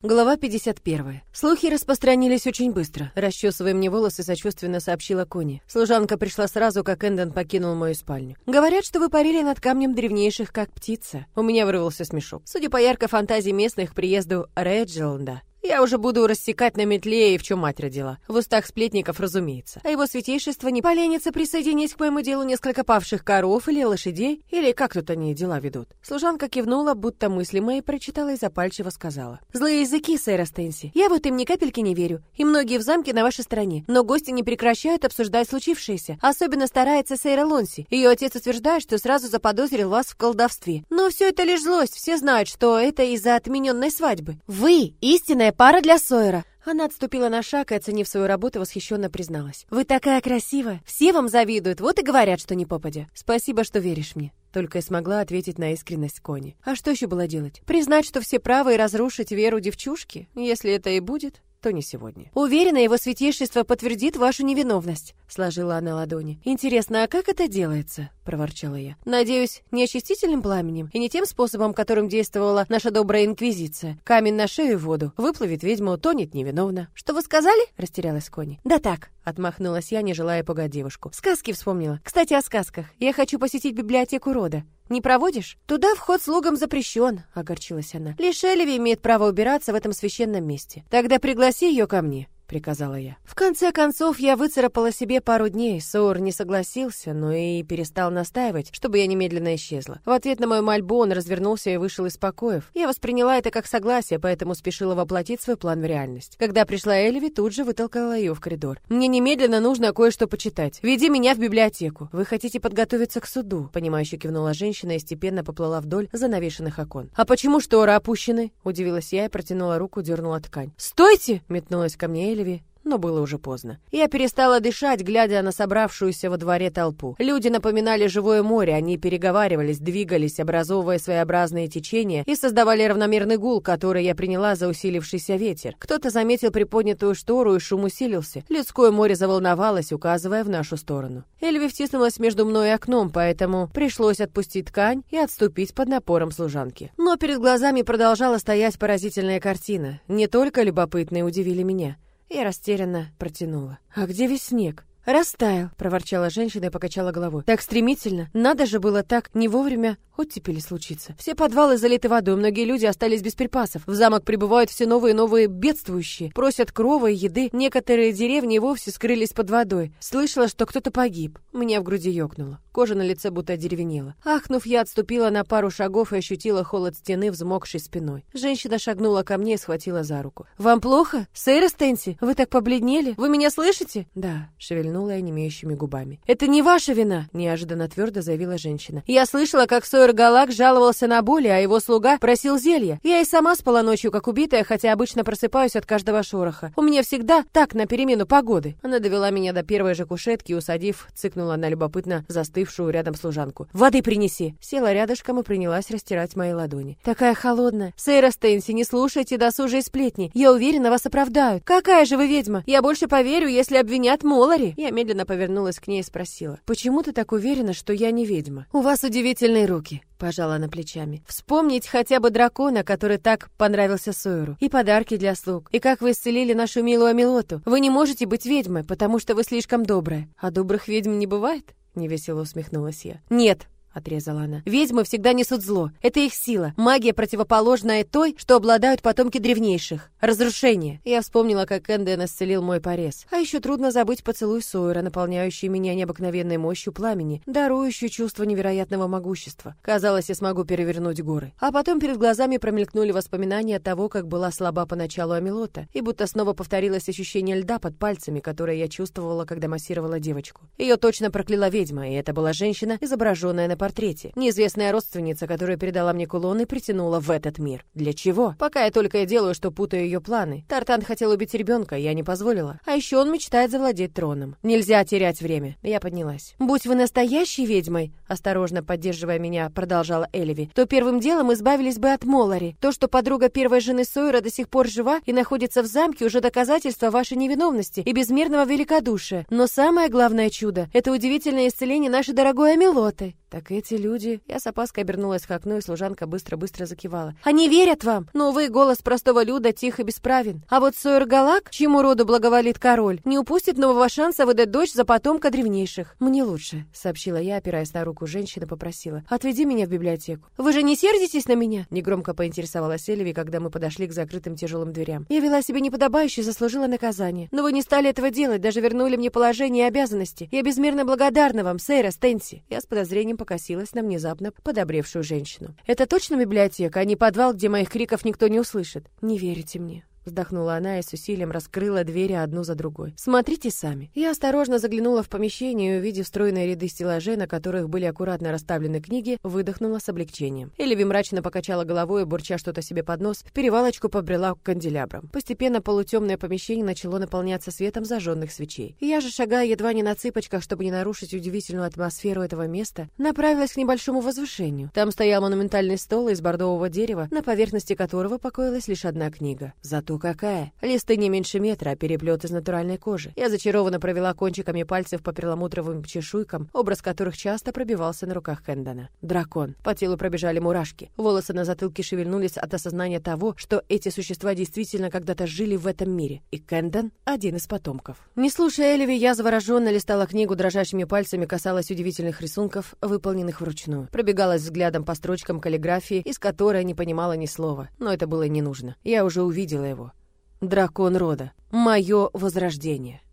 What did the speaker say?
Глава 51. Слухи распространились очень быстро. Расчесывая мне волосы, сочувственно сообщила Кони. Служанка пришла сразу, как Эндон покинул мою спальню. Говорят, что вы парили над камнем древнейших, как птица. У меня вырвался смешок. Судя по яркой фантазии местных к приезду Реджеланда, я уже буду рассекать на метле и в чем мать родила. В устах сплетников, разумеется. А его святейшество не поленится присоединить к моему делу несколько павших коров или лошадей, или как тут они дела ведут. Служанка кивнула, будто мысли мои прочитала и запальчиво сказала. «Злые языки, сэра Стенси. Я вот им ни капельки не верю. И многие в замке на вашей стороне. Но гости не прекращают обсуждать случившееся. Особенно старается сэра Лонси. Ее отец утверждает, что сразу заподозрил вас в колдовстве. Но все это лишь злость. Все знают, что это из-за отмененной свадьбы. Вы — истинная пара для Сойера. Она отступила на шаг и, оценив свою работу, восхищенно призналась. «Вы такая красивая! Все вам завидуют, вот и говорят, что не попадя. Спасибо, что веришь мне». Только и смогла ответить на искренность Кони. А что еще было делать? Признать, что все правы и разрушить веру девчушки? Если это и будет, то не сегодня. Уверена, его святейшество подтвердит вашу невиновность, сложила она ладони. Интересно, а как это делается? проворчала я. Надеюсь, не очистительным пламенем и не тем способом, которым действовала наша добрая инквизиция. Камень на шею в воду, выплывет ведьма, утонет невиновно. Что вы сказали? растерялась Кони. Да так, отмахнулась я, не желая пугать девушку. Сказки вспомнила. Кстати, о сказках. Я хочу посетить библиотеку рода. Не проводишь? Туда вход слугам запрещен, огорчилась она. Лишь Элеви имеет право убираться в этом священном месте. Тогда пригласи ее ко мне приказала я. В конце концов, я выцарапала себе пару дней. Соор не согласился, но и перестал настаивать, чтобы я немедленно исчезла. В ответ на мою мольбу он развернулся и вышел из покоев. Я восприняла это как согласие, поэтому спешила воплотить свой план в реальность. Когда пришла Эльви, тут же вытолкала ее в коридор. Мне немедленно нужно кое-что почитать. Веди меня в библиотеку. Вы хотите подготовиться к суду? Понимающе кивнула женщина и степенно поплыла вдоль занавешенных окон. А почему шторы опущены? Удивилась я и протянула руку, дернула ткань. Стойте! метнулась ко мне Эльви Эльви, но было уже поздно. Я перестала дышать, глядя на собравшуюся во дворе толпу. Люди напоминали живое море, они переговаривались, двигались, образовывая своеобразные течения и создавали равномерный гул, который я приняла за усилившийся ветер. Кто-то заметил приподнятую штору, и шум усилился. Людское море заволновалось, указывая в нашу сторону. Эльви втиснулась между мной и окном, поэтому пришлось отпустить ткань и отступить под напором служанки. Но перед глазами продолжала стоять поразительная картина. Не только любопытные удивили меня. Я растерянно протянула. «А где весь снег?» «Растаял», — проворчала женщина и покачала головой. «Так стремительно. Надо же было так не вовремя оттепели случиться. Все подвалы залиты водой, многие люди остались без припасов. В замок прибывают все новые и новые бедствующие. Просят крова и еды. Некоторые деревни вовсе скрылись под водой. Слышала, что кто-то погиб. Меня в груди ёкнуло. Кожа на лице будто одеревенела. Ахнув, я отступила на пару шагов и ощутила холод стены, взмокшей спиной. Женщина шагнула ко мне и схватила за руку. «Вам плохо? Сейра Стенси? Вы так побледнели? Вы меня слышите?» «Да», — шевельнула я немеющими губами. «Это не ваша вина!» — неожиданно твердо заявила женщина. «Я слышала, как Сойер Галак жаловался на боли, а его слуга просил зелья. Я и сама спала ночью, как убитая, хотя обычно просыпаюсь от каждого шороха. У меня всегда так на перемену погоды». Она довела меня до первой же кушетки и, усадив, цыкнула на любопытно застыв застывшую рядом служанку. «Воды принеси!» Села рядышком и принялась растирать мои ладони. «Такая холодная! Сейра Стэнси, не слушайте досужие сплетни! Я уверена, вас оправдают! Какая же вы ведьма! Я больше поверю, если обвинят Молари!» Я медленно повернулась к ней и спросила. «Почему ты так уверена, что я не ведьма? У вас удивительные руки!» Пожала она плечами. Вспомнить хотя бы дракона, который так понравился Сойеру. И подарки для слуг. И как вы исцелили нашу милую Амилоту. Вы не можете быть ведьмой, потому что вы слишком добрая. А добрых ведьм не бывает? невесело усмехнулась я. Нет, отрезала она. Ведьмы всегда несут зло. Это их сила. Магия противоположная той, что обладают потомки древнейших. Разрушение. Я вспомнила, как Энден исцелил мой порез. А еще трудно забыть поцелуй Сойера, наполняющий меня необыкновенной мощью пламени, дарующую чувство невероятного могущества. Казалось, я смогу перевернуть горы. А потом перед глазами промелькнули воспоминания того, как была слаба поначалу Амилота, и будто снова повторилось ощущение льда под пальцами, которое я чувствовала, когда массировала девочку. Ее точно прокляла ведьма, и это была женщина, изображенная на портрете. Неизвестная родственница, которая передала мне кулон и притянула в этот мир. Для чего? Пока я только и делаю, что путаю ее планы. Тартан хотел убить ребенка, я не позволила. А еще он мечтает завладеть троном. Нельзя терять время. Я поднялась. «Будь вы настоящей ведьмой», осторожно поддерживая меня, продолжала Эльви, то первым делом избавились бы от Молари. То, что подруга первой жены Сойера до сих пор жива и находится в замке, уже доказательство вашей невиновности и безмерного великодушия. Но самое главное чудо — это удивительное исцеление нашей дорогой Амилоты. Так Так, эти люди... Я с опаской обернулась к окну, и служанка быстро-быстро закивала. Они верят вам, но, увы, голос простого люда тих и бесправен. А вот Сойер Галак, чьему роду благоволит король, не упустит нового шанса выдать дочь за потомка древнейших. Мне лучше, сообщила я, опираясь на руку женщины, попросила. Отведи меня в библиотеку. Вы же не сердитесь на меня? Негромко поинтересовалась Эльви, когда мы подошли к закрытым тяжелым дверям. Я вела себя неподобающе, заслужила наказание. Но вы не стали этого делать, даже вернули мне положение и обязанности. Я безмерно благодарна вам, Сейра Стенси. Я с подозрением покосилась на внезапно подобревшую женщину. Это точно библиотека, а не подвал, где моих криков никто не услышит? Не верите мне. Вздохнула она и с усилием раскрыла двери одну за другой. «Смотрите сами». Я осторожно заглянула в помещение и, увидев стройные ряды стеллажей, на которых были аккуратно расставлены книги, выдохнула с облегчением. Эльви мрачно покачала головой и, бурча что-то себе под нос, в перевалочку побрела к канделябрам. Постепенно полутемное помещение начало наполняться светом зажженных свечей. Я же, шагая едва не на цыпочках, чтобы не нарушить удивительную атмосферу этого места, направилась к небольшому возвышению. Там стоял монументальный стол из бордового дерева, на поверхности которого покоилась лишь одна книга. Зато какая. Листы не меньше метра, а переплет из натуральной кожи. Я зачарованно провела кончиками пальцев по перламутровым чешуйкам, образ которых часто пробивался на руках Хэндона. Дракон. По телу пробежали мурашки. Волосы на затылке шевельнулись от осознания того, что эти существа действительно когда-то жили в этом мире. И Кэндон — один из потомков. Не слушая Эльви, я завороженно листала книгу дрожащими пальцами, касалась удивительных рисунков, выполненных вручную. Пробегалась взглядом по строчкам каллиграфии, из которой не понимала ни слова. Но это было не нужно. Я уже увидела его. Дракон рода. Мое возрождение.